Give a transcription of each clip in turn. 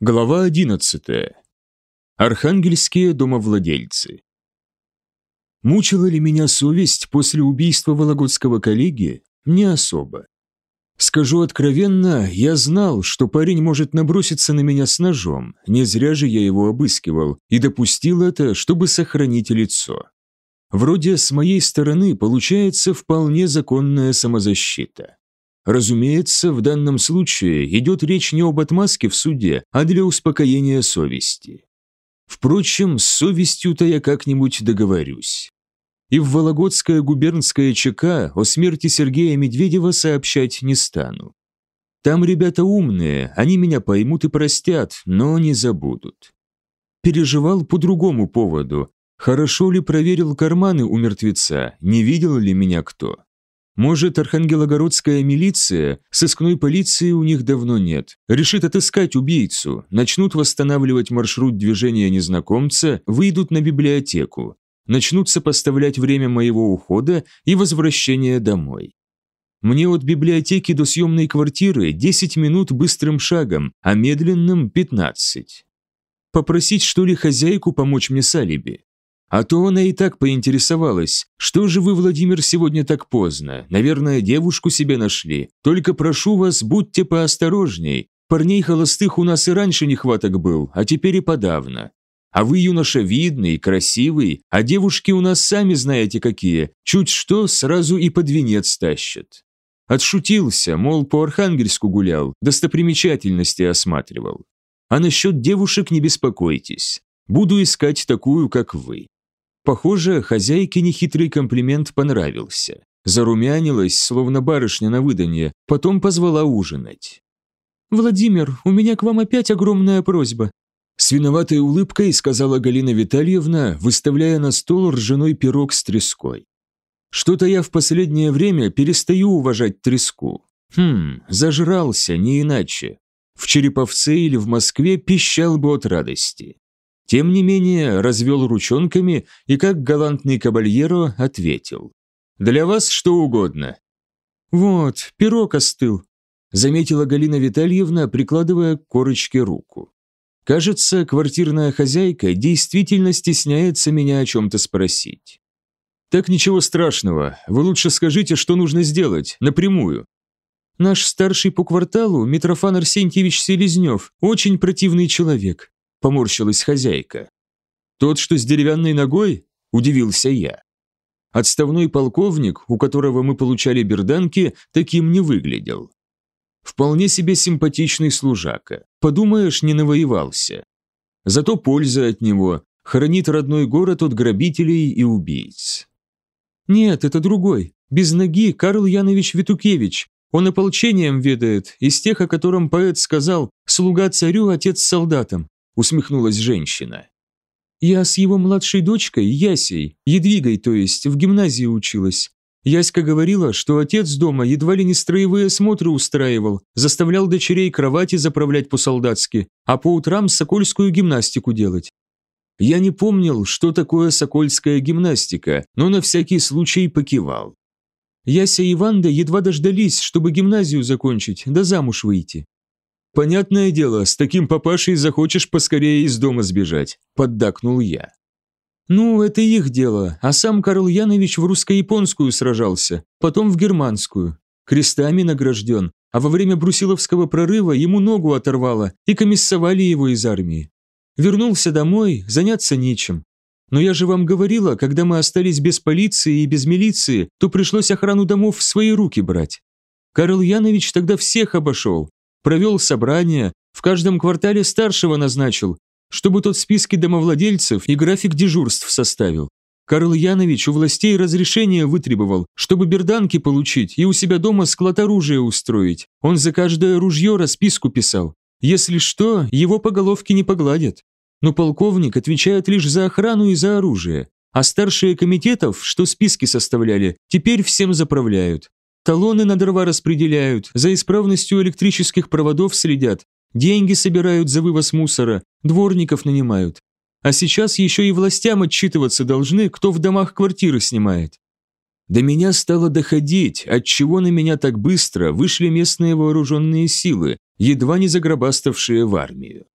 Глава 11. Архангельские домовладельцы. Мучила ли меня совесть после убийства Вологодского коллеги? Не особо. Скажу откровенно, я знал, что парень может наброситься на меня с ножом, не зря же я его обыскивал, и допустил это, чтобы сохранить лицо. Вроде с моей стороны получается вполне законная самозащита. Разумеется, в данном случае идет речь не об отмазке в суде, а для успокоения совести. Впрочем, с совестью-то я как-нибудь договорюсь. И в Вологодское губернское ЧК о смерти Сергея Медведева сообщать не стану. Там ребята умные, они меня поймут и простят, но не забудут. Переживал по другому поводу. Хорошо ли проверил карманы у мертвеца, не видел ли меня кто? Может, Архангелогородская милиция, сыскной полиции у них давно нет, решит отыскать убийцу, начнут восстанавливать маршрут движения незнакомца, выйдут на библиотеку, начнут сопоставлять время моего ухода и возвращения домой. Мне от библиотеки до съемной квартиры 10 минут быстрым шагом, а медленным 15. Попросить, что ли, хозяйку помочь мне с алиби? А то она и так поинтересовалась, что же вы, Владимир, сегодня так поздно? Наверное, девушку себе нашли. Только прошу вас, будьте поосторожней. Парней холостых у нас и раньше нехваток был, а теперь и подавно. А вы, юноша, видный, красивый, а девушки у нас сами знаете какие. Чуть что, сразу и под венец тащат. Отшутился, мол, по Архангельску гулял, достопримечательности осматривал. А насчет девушек не беспокойтесь. Буду искать такую, как вы. Похоже, хозяйке нехитрый комплимент понравился. Зарумянилась, словно барышня на выданье, потом позвала ужинать. «Владимир, у меня к вам опять огромная просьба», с виноватой улыбкой сказала Галина Витальевна, выставляя на стол ржаной пирог с треской. Что-то я в последнее время перестаю уважать треску. Хм, зажрался, не иначе. В Череповце или в Москве пищал бы от радости. Тем не менее, развел ручонками и, как галантный кабальеро, ответил. «Для вас что угодно». «Вот, пирог остыл», – заметила Галина Витальевна, прикладывая к корочке руку. «Кажется, квартирная хозяйка действительно стесняется меня о чем-то спросить». «Так ничего страшного, вы лучше скажите, что нужно сделать, напрямую». «Наш старший по кварталу, Митрофан Арсентьевич Селезнев, очень противный человек поморщилась хозяйка. «Тот, что с деревянной ногой?» – удивился я. Отставной полковник, у которого мы получали берданки, таким не выглядел. Вполне себе симпатичный служака. Подумаешь, не навоевался. Зато польза от него, хранит родной город от грабителей и убийц. Нет, это другой. Без ноги Карл Янович Витукевич. Он ополчением ведает, из тех, о котором поэт сказал «слуга царю, отец солдатам» усмехнулась женщина. Я с его младшей дочкой, Ясей, Едвигой, то есть, в гимназии училась. Яська говорила, что отец дома едва ли не строевые смотры устраивал, заставлял дочерей кровати заправлять по-солдатски, а по утрам сокольскую гимнастику делать. Я не помнил, что такое сокольская гимнастика, но на всякий случай покивал. Яся и Ванда едва дождались, чтобы гимназию закончить, да замуж выйти. «Понятное дело, с таким папашей захочешь поскорее из дома сбежать», – поддакнул я. «Ну, это их дело, а сам Карл Янович в русско-японскую сражался, потом в германскую. Крестами награжден, а во время Брусиловского прорыва ему ногу оторвало и комиссовали его из армии. Вернулся домой, заняться нечем. Но я же вам говорила, когда мы остались без полиции и без милиции, то пришлось охрану домов в свои руки брать. Карл Янович тогда всех обошел, провел собрание, в каждом квартале старшего назначил, чтобы тот списки домовладельцев и график дежурств составил. Карл Янович у властей разрешение вытребовал, чтобы берданки получить и у себя дома склад оружия устроить. Он за каждое ружье расписку писал. Если что, его по головке не погладят. Но полковник отвечает лишь за охрану и за оружие. А старшие комитетов, что списки составляли, теперь всем заправляют. Талоны на дрова распределяют, за исправностью электрических проводов следят, деньги собирают за вывоз мусора, дворников нанимают. А сейчас еще и властям отчитываться должны, кто в домах квартиры снимает. До меня стало доходить, отчего на меня так быстро вышли местные вооруженные силы, едва не загробаставшие в армию.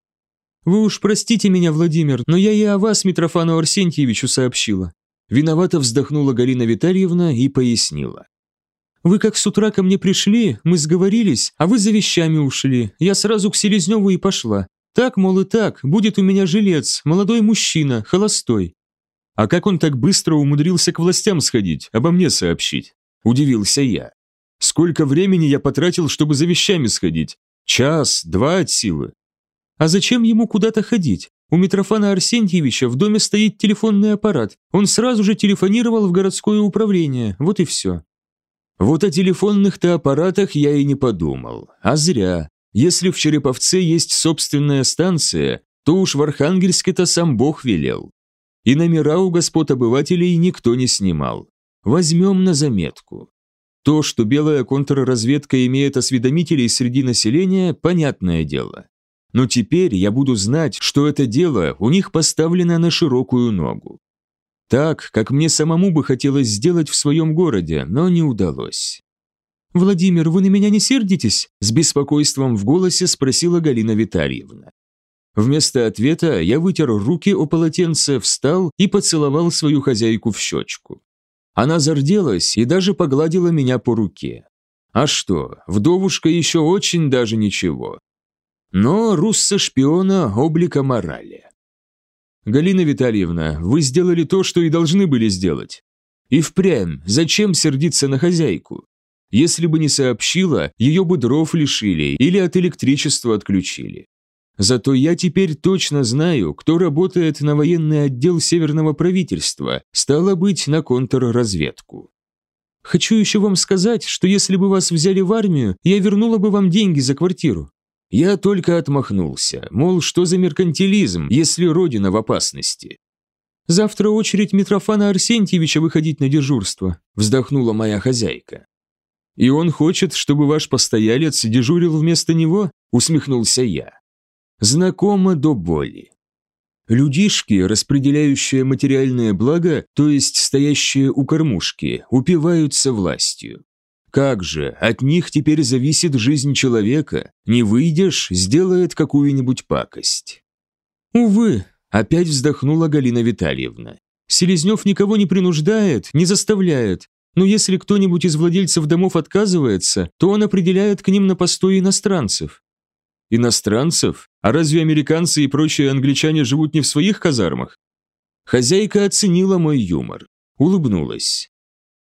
Вы уж простите меня, Владимир, но я и о вас Митрофану Арсентьевичу сообщила. Виновато вздохнула Галина Витальевна и пояснила. Вы как с утра ко мне пришли, мы сговорились, а вы за вещами ушли. Я сразу к Селезневу и пошла. Так, мол, и так, будет у меня жилец, молодой мужчина, холостой. А как он так быстро умудрился к властям сходить, обо мне сообщить? Удивился я. Сколько времени я потратил, чтобы за вещами сходить? Час, два от силы. А зачем ему куда-то ходить? У Митрофана Арсентьевича в доме стоит телефонный аппарат. Он сразу же телефонировал в городское управление, вот и все. Вот о телефонных-то аппаратах я и не подумал. А зря. Если в Череповце есть собственная станция, то уж в Архангельске-то сам Бог велел. И номера у господ обывателей никто не снимал. Возьмем на заметку. То, что белая контрразведка имеет осведомителей среди населения, понятное дело. Но теперь я буду знать, что это дело у них поставлено на широкую ногу. Так, как мне самому бы хотелось сделать в своем городе, но не удалось. «Владимир, вы на меня не сердитесь?» С беспокойством в голосе спросила Галина Витальевна. Вместо ответа я вытер руки о полотенце, встал и поцеловал свою хозяйку в щечку. Она зарделась и даже погладила меня по руке. А что, вдовушка еще очень даже ничего. Но русса-шпиона облика морали. «Галина Витальевна, вы сделали то, что и должны были сделать. И впрямь, зачем сердиться на хозяйку? Если бы не сообщила, ее бы дров лишили или от электричества отключили. Зато я теперь точно знаю, кто работает на военный отдел Северного правительства, стало быть, на контрразведку. Хочу еще вам сказать, что если бы вас взяли в армию, я вернула бы вам деньги за квартиру. Я только отмахнулся, мол, что за меркантилизм, если родина в опасности. «Завтра очередь Митрофана Арсентьевича выходить на дежурство», вздохнула моя хозяйка. «И он хочет, чтобы ваш постоялец дежурил вместо него?» усмехнулся я. Знакомо до боли. Людишки, распределяющие материальное благо, то есть стоящие у кормушки, упиваются властью. Как же, от них теперь зависит жизнь человека. Не выйдешь, сделает какую-нибудь пакость. Увы, опять вздохнула Галина Витальевна. Селезнев никого не принуждает, не заставляет. Но если кто-нибудь из владельцев домов отказывается, то он определяет к ним на постой иностранцев. Иностранцев? А разве американцы и прочие англичане живут не в своих казармах? Хозяйка оценила мой юмор, улыбнулась.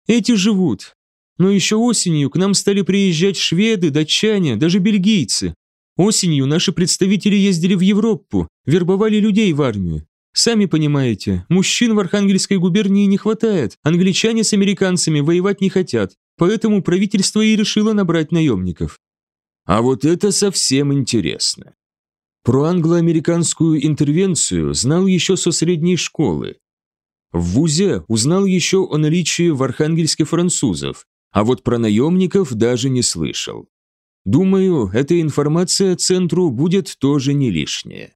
Эти живут, но еще осенью к нам стали приезжать шведы, датчане, даже бельгийцы. Осенью наши представители ездили в Европу, вербовали людей в армию. Сами понимаете, мужчин в Архангельской губернии не хватает, англичане с американцами воевать не хотят, поэтому правительство и решило набрать наемников. А вот это совсем интересно. Про англо-американскую интервенцию знал еще со средней школы. В ВУЗе узнал еще о наличии в Архангельске французов, а вот про наемников даже не слышал. Думаю, эта информация центру будет тоже не лишняя.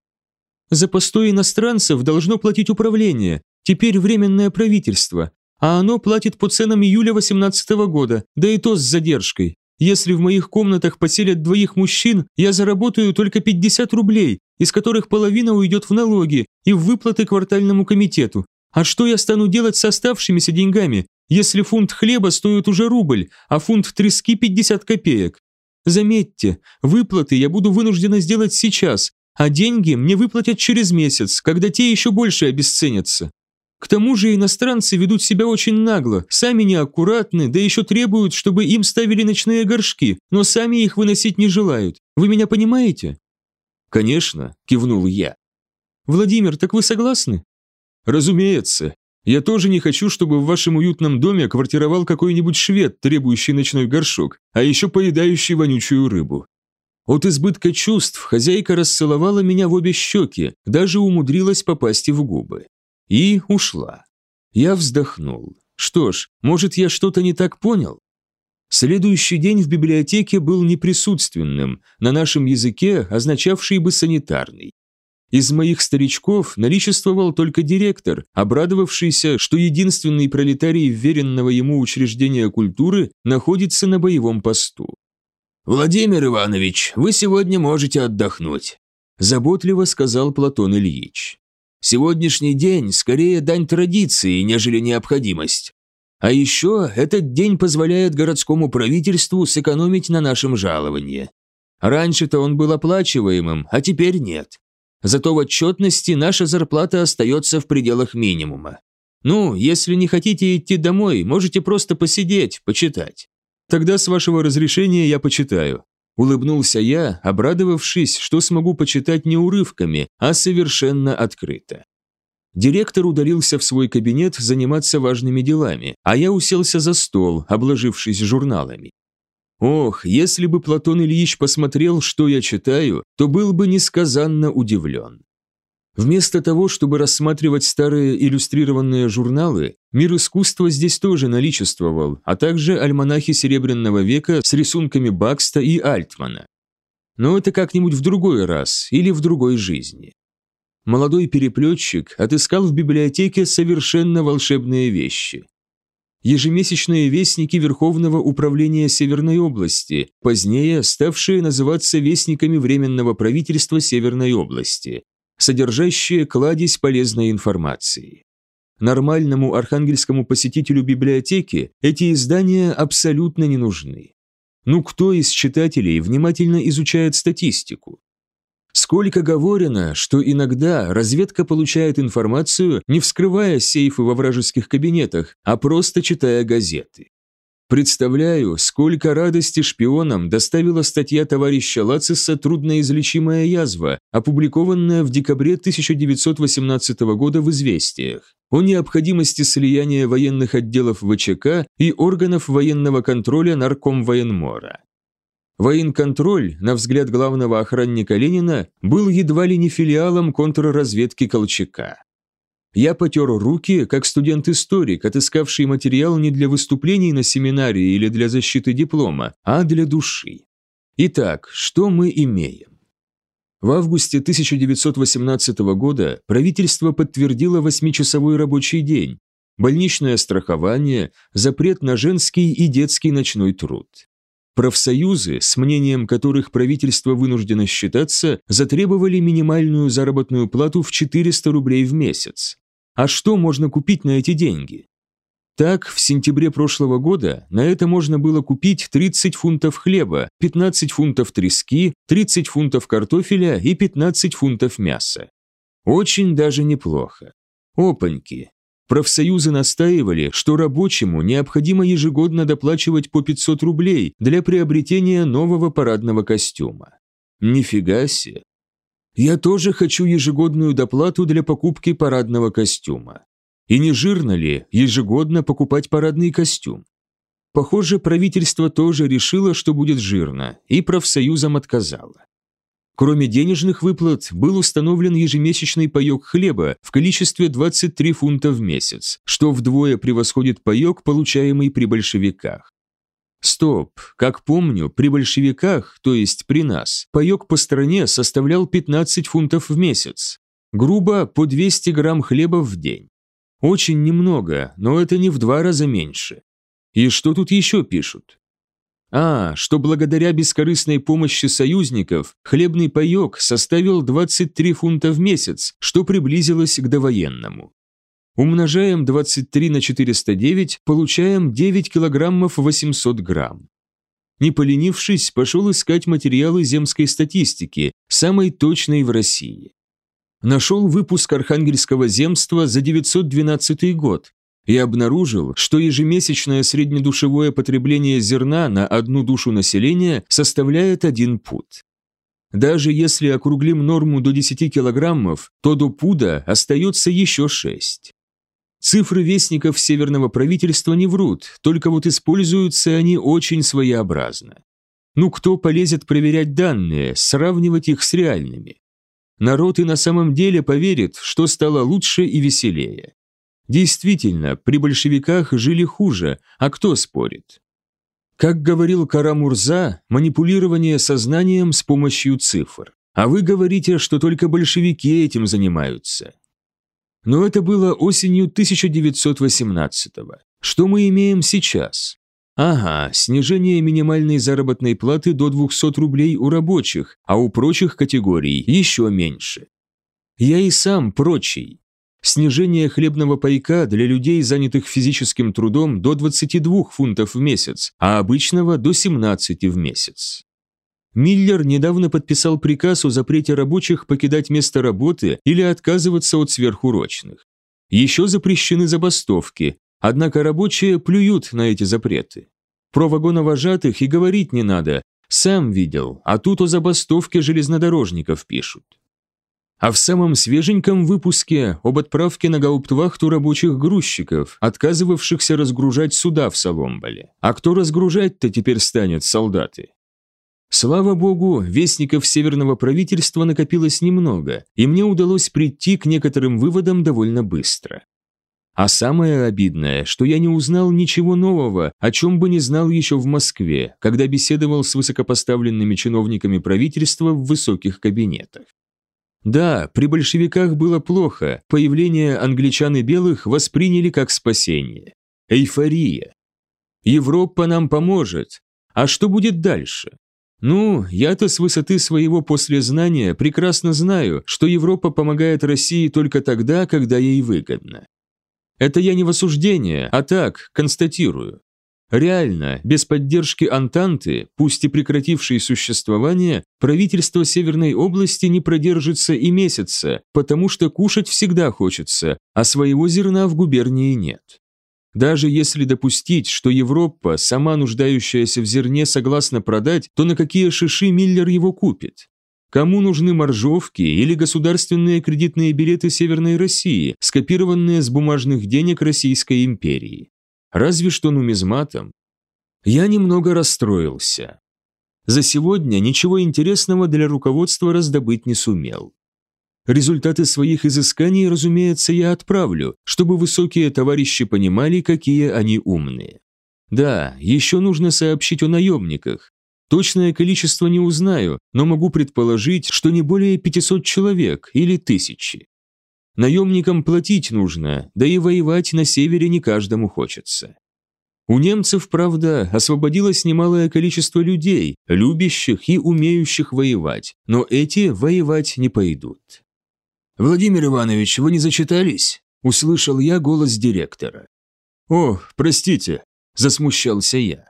За постой иностранцев должно платить управление, теперь временное правительство, а оно платит по ценам июля 18 года, да и то с задержкой. Если в моих комнатах поселят двоих мужчин, я заработаю только 50 рублей, из которых половина уйдет в налоги и в выплаты квартальному комитету. А что я стану делать с оставшимися деньгами? Если фунт хлеба стоит уже рубль, а фунт трески 50 копеек. Заметьте, выплаты я буду вынуждена сделать сейчас, а деньги мне выплатят через месяц, когда те еще больше обесценятся. К тому же иностранцы ведут себя очень нагло, сами неаккуратны, да еще требуют, чтобы им ставили ночные горшки, но сами их выносить не желают. Вы меня понимаете? Конечно, кивнул я. Владимир, так вы согласны? Разумеется, я тоже не хочу, чтобы в вашем уютном доме квартировал какой-нибудь швед, требующий ночной горшок, а еще поедающий вонючую рыбу. От избытка чувств хозяйка расцеловала меня в обе щеки, даже умудрилась попасть и в губы. И ушла. Я вздохнул. Что ж, может, я что-то не так понял? Следующий день в библиотеке был неприсутственным, на нашем языке означавший бы санитарный. Из моих старичков наличествовал только директор, обрадовавшийся, что единственный пролетарий веренного ему учреждения культуры находится на боевом посту. «Владимир Иванович, вы сегодня можете отдохнуть». Заботливо сказал Платон Ильич. Сегодняшний день скорее дань традиции, нежели необходимость. А еще этот день позволяет городскому правительству сэкономить на нашем жаловании. Раньше-то он был оплачиваемым, а теперь нет. Зато в отчетности наша зарплата остается в пределах минимума. Ну, если не хотите идти домой, можете просто посидеть, почитать. Тогда, с вашего разрешения, я почитаю. Улыбнулся я, обрадовавшись, что смогу почитать не урывками, а совершенно открыто. Директор удалился в свой кабинет заниматься важными делами, а я уселся за стол, обложившись журналами. Ох, если бы Платон Ильич посмотрел, что я читаю, то был бы несказанно удивлен. Вместо того, чтобы рассматривать старые иллюстрированные журналы, мир искусства здесь тоже наличествовал, а также альманахи Серебряного века с рисунками Бакста и Альтмана. Но это как-нибудь в другой раз или в другой жизни. Молодой переплетчик отыскал в библиотеке совершенно волшебные вещи. Ежемесячные вестники Верховного управления Северной области, позднее ставшие называться вестниками Временного правительства Северной области, содержащие кладезь полезной информации. Нормальному архангельскому посетителю библиотеки эти издания абсолютно не нужны. Ну кто из читателей внимательно изучает статистику? Сколько говорено, что иногда разведка получает информацию, не вскрывая сейфы во вражеских кабинетах, а просто читая газеты. Представляю, сколько радости шпионам доставила статья товарища Лациса «Трудноизлечимая язва», опубликованная в декабре 1918 года в «Известиях» о необходимости слияния военных отделов ВЧК и органов военного контроля Наркомвоенмора. Военконтроль, на взгляд главного охранника Ленина, был едва ли не филиалом контрразведки Колчака. Я потер руки, как студент-историк, отыскавший материал не для выступлений на семинаре или для защиты диплома, а для души. Итак, что мы имеем? В августе 1918 года правительство подтвердило восьмичасовой рабочий день, больничное страхование, запрет на женский и детский ночной труд. Профсоюзы, с мнением которых правительство вынуждено считаться, затребовали минимальную заработную плату в 400 рублей в месяц. А что можно купить на эти деньги? Так, в сентябре прошлого года на это можно было купить 30 фунтов хлеба, 15 фунтов трески, 30 фунтов картофеля и 15 фунтов мяса. Очень даже неплохо. Опаньки. Профсоюзы настаивали, что рабочему необходимо ежегодно доплачивать по 500 рублей для приобретения нового парадного костюма. Нифига себе. Я тоже хочу ежегодную доплату для покупки парадного костюма. И не жирно ли ежегодно покупать парадный костюм? Похоже, правительство тоже решило, что будет жирно, и профсоюзам отказало. Кроме денежных выплат, был установлен ежемесячный паёк хлеба в количестве 23 фунта в месяц, что вдвое превосходит паёк, получаемый при большевиках. Стоп, как помню, при большевиках, то есть при нас, паёк по стране составлял 15 фунтов в месяц. Грубо, по 200 грамм хлеба в день. Очень немного, но это не в два раза меньше. И что тут еще пишут? А, что благодаря бескорыстной помощи союзников хлебный паёк составил 23 фунта в месяц, что приблизилось к довоенному. Умножаем 23 на 409, получаем 9 килограммов 800 грамм. Не поленившись, пошел искать материалы земской статистики, самой точной в России. Нашел выпуск Архангельского земства за 912 год и обнаружил, что ежемесячное среднедушевое потребление зерна на одну душу населения составляет один пуд. Даже если округлим норму до 10 килограммов, то до пуда остается еще 6. Цифры вестников северного правительства не врут, только вот используются они очень своеобразно. Ну кто полезет проверять данные, сравнивать их с реальными? Народ и на самом деле поверит, что стало лучше и веселее. Действительно, при большевиках жили хуже, а кто спорит? Как говорил Карамурза, манипулирование сознанием с помощью цифр. А вы говорите, что только большевики этим занимаются. Но это было осенью 1918-го. Что мы имеем сейчас? Ага, снижение минимальной заработной платы до 200 рублей у рабочих, а у прочих категорий еще меньше. Я и сам прочий. Снижение хлебного пайка для людей, занятых физическим трудом, до 22 фунтов в месяц, а обычного до 17 в месяц. Миллер недавно подписал приказ о запрете рабочих покидать место работы или отказываться от сверхурочных. Еще запрещены забастовки, Однако рабочие плюют на эти запреты. Про вагоновожатых и говорить не надо, сам видел, а тут о забастовке железнодорожников пишут. А в самом свеженьком выпуске об отправке на гауптвахту рабочих грузчиков, отказывавшихся разгружать суда в Соломболе. А кто разгружать-то теперь станет, солдаты? Слава богу, вестников северного правительства накопилось немного, и мне удалось прийти к некоторым выводам довольно быстро. А самое обидное, что я не узнал ничего нового, о чем бы не знал еще в Москве, когда беседовал с высокопоставленными чиновниками правительства в высоких кабинетах. Да, при большевиках было плохо, появление англичан и белых восприняли как спасение. Эйфория. Европа нам поможет. А что будет дальше? Ну, я-то с высоты своего послезнания прекрасно знаю, что Европа помогает России только тогда, когда ей выгодно. Это я не в осуждение, а так, констатирую. Реально, без поддержки Антанты, пусть и прекратившей существование, правительство Северной области не продержится и месяца, потому что кушать всегда хочется, а своего зерна в губернии нет. Даже если допустить, что Европа, сама нуждающаяся в зерне, согласна продать, то на какие шиши Миллер его купит? Кому нужны моржовки или государственные кредитные билеты Северной России, скопированные с бумажных денег Российской империи? Разве что нумизматом. Я немного расстроился. За сегодня ничего интересного для руководства раздобыть не сумел. Результаты своих изысканий, разумеется, я отправлю, чтобы высокие товарищи понимали, какие они умные. Да, еще нужно сообщить о наемниках, Точное количество не узнаю, но могу предположить, что не более 500 человек или тысячи. Наемникам платить нужно, да и воевать на севере не каждому хочется. У немцев, правда, освободилось немалое количество людей, любящих и умеющих воевать, но эти воевать не пойдут. «Владимир Иванович, вы не зачитались?» – услышал я голос директора. «О, простите», – засмущался я.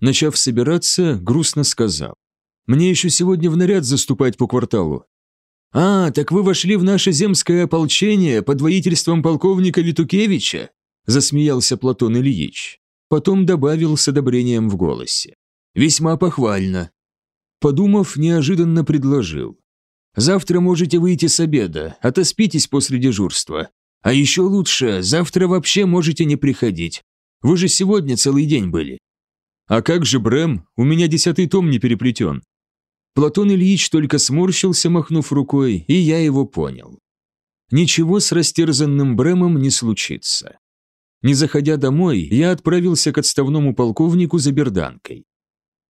Начав собираться, грустно сказал. «Мне еще сегодня в наряд заступать по кварталу». «А, так вы вошли в наше земское ополчение под водительством полковника Витукевича?» засмеялся Платон Ильич. Потом добавил с одобрением в голосе. «Весьма похвально». Подумав, неожиданно предложил. «Завтра можете выйти с обеда, отоспитесь после дежурства. А еще лучше, завтра вообще можете не приходить. Вы же сегодня целый день были. «А как же Брэм? У меня десятый том не переплетен». Платон Ильич только сморщился, махнув рукой, и я его понял. Ничего с растерзанным Брэмом не случится. Не заходя домой, я отправился к отставному полковнику за берданкой.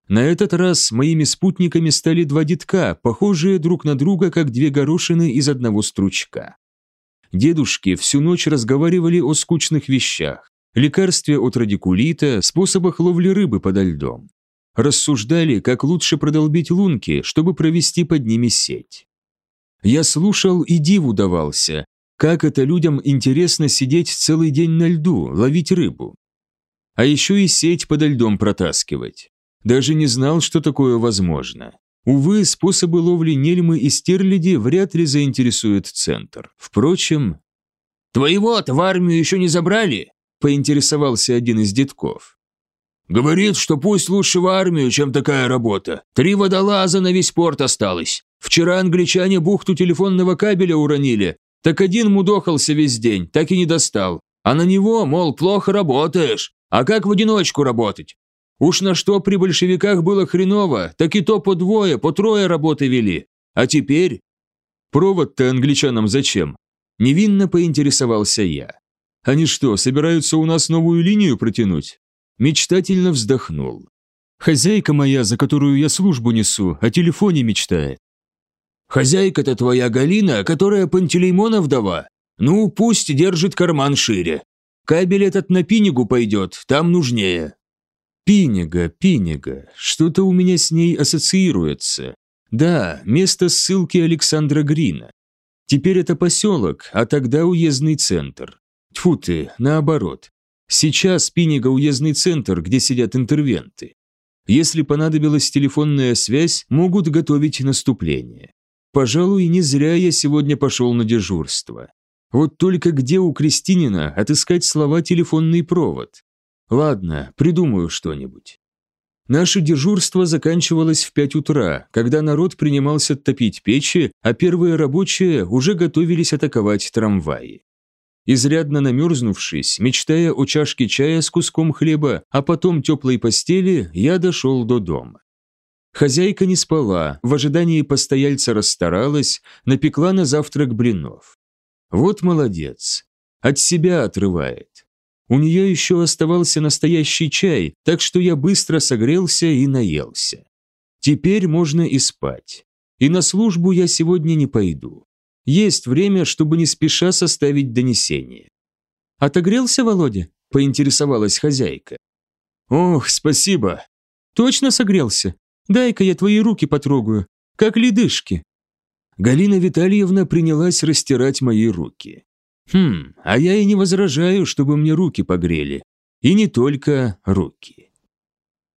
На этот раз моими спутниками стали два детка, похожие друг на друга, как две горошины из одного стручка. Дедушки всю ночь разговаривали о скучных вещах, лекарстве от радикулита, способах ловли рыбы подо льдом. Рассуждали, как лучше продолбить лунки, чтобы провести под ними сеть. Я слушал и диву давался, как это людям интересно сидеть целый день на льду, ловить рыбу. А еще и сеть подо льдом протаскивать. Даже не знал, что такое возможно. Увы, способы ловли нельмы и стерляди вряд ли заинтересуют центр. Впрочем... «Твоего-то в армию еще не забрали?» поинтересовался один из детков. «Говорит, что пусть лучше в армию, чем такая работа. Три водолаза на весь порт осталось. Вчера англичане бухту телефонного кабеля уронили. Так один мудохался весь день, так и не достал. А на него, мол, плохо работаешь. А как в одиночку работать? Уж на что при большевиках было хреново, так и то по двое, по трое работы вели. А теперь... Провод-то англичанам зачем? Невинно поинтересовался я. Они что, собираются у нас новую линию протянуть? Мечтательно вздохнул. Хозяйка моя, за которую я службу несу, о телефоне мечтает. Хозяйка-то твоя Галина, которая Пантелеймона вдова? Ну, пусть держит карман шире. Кабель этот на пинигу пойдет, там нужнее. Пинега, Пинега, что-то у меня с ней ассоциируется. Да, место ссылки Александра Грина. Теперь это поселок, а тогда уездный центр. Тьфу ты, наоборот. Сейчас Пинега уездный центр, где сидят интервенты. Если понадобилась телефонная связь, могут готовить наступление. Пожалуй, не зря я сегодня пошел на дежурство. Вот только где у Кристинина отыскать слова «телефонный провод»? Ладно, придумаю что-нибудь. Наше дежурство заканчивалось в пять утра, когда народ принимался топить печи, а первые рабочие уже готовились атаковать трамваи. Изрядно намерзнувшись, мечтая о чашке чая с куском хлеба, а потом теплой постели, я дошел до дома. Хозяйка не спала, в ожидании постояльца расстаралась, напекла на завтрак блинов. Вот молодец. От себя отрывает. У нее еще оставался настоящий чай, так что я быстро согрелся и наелся. Теперь можно и спать. И на службу я сегодня не пойду. Есть время, чтобы не спеша составить донесение. «Отогрелся, Володя?» – поинтересовалась хозяйка. «Ох, спасибо!» «Точно согрелся? Дай-ка я твои руки потрогаю, как ледышки». Галина Витальевна принялась растирать мои руки. Хм, а я и не возражаю, чтобы мне руки погрели. И не только руки.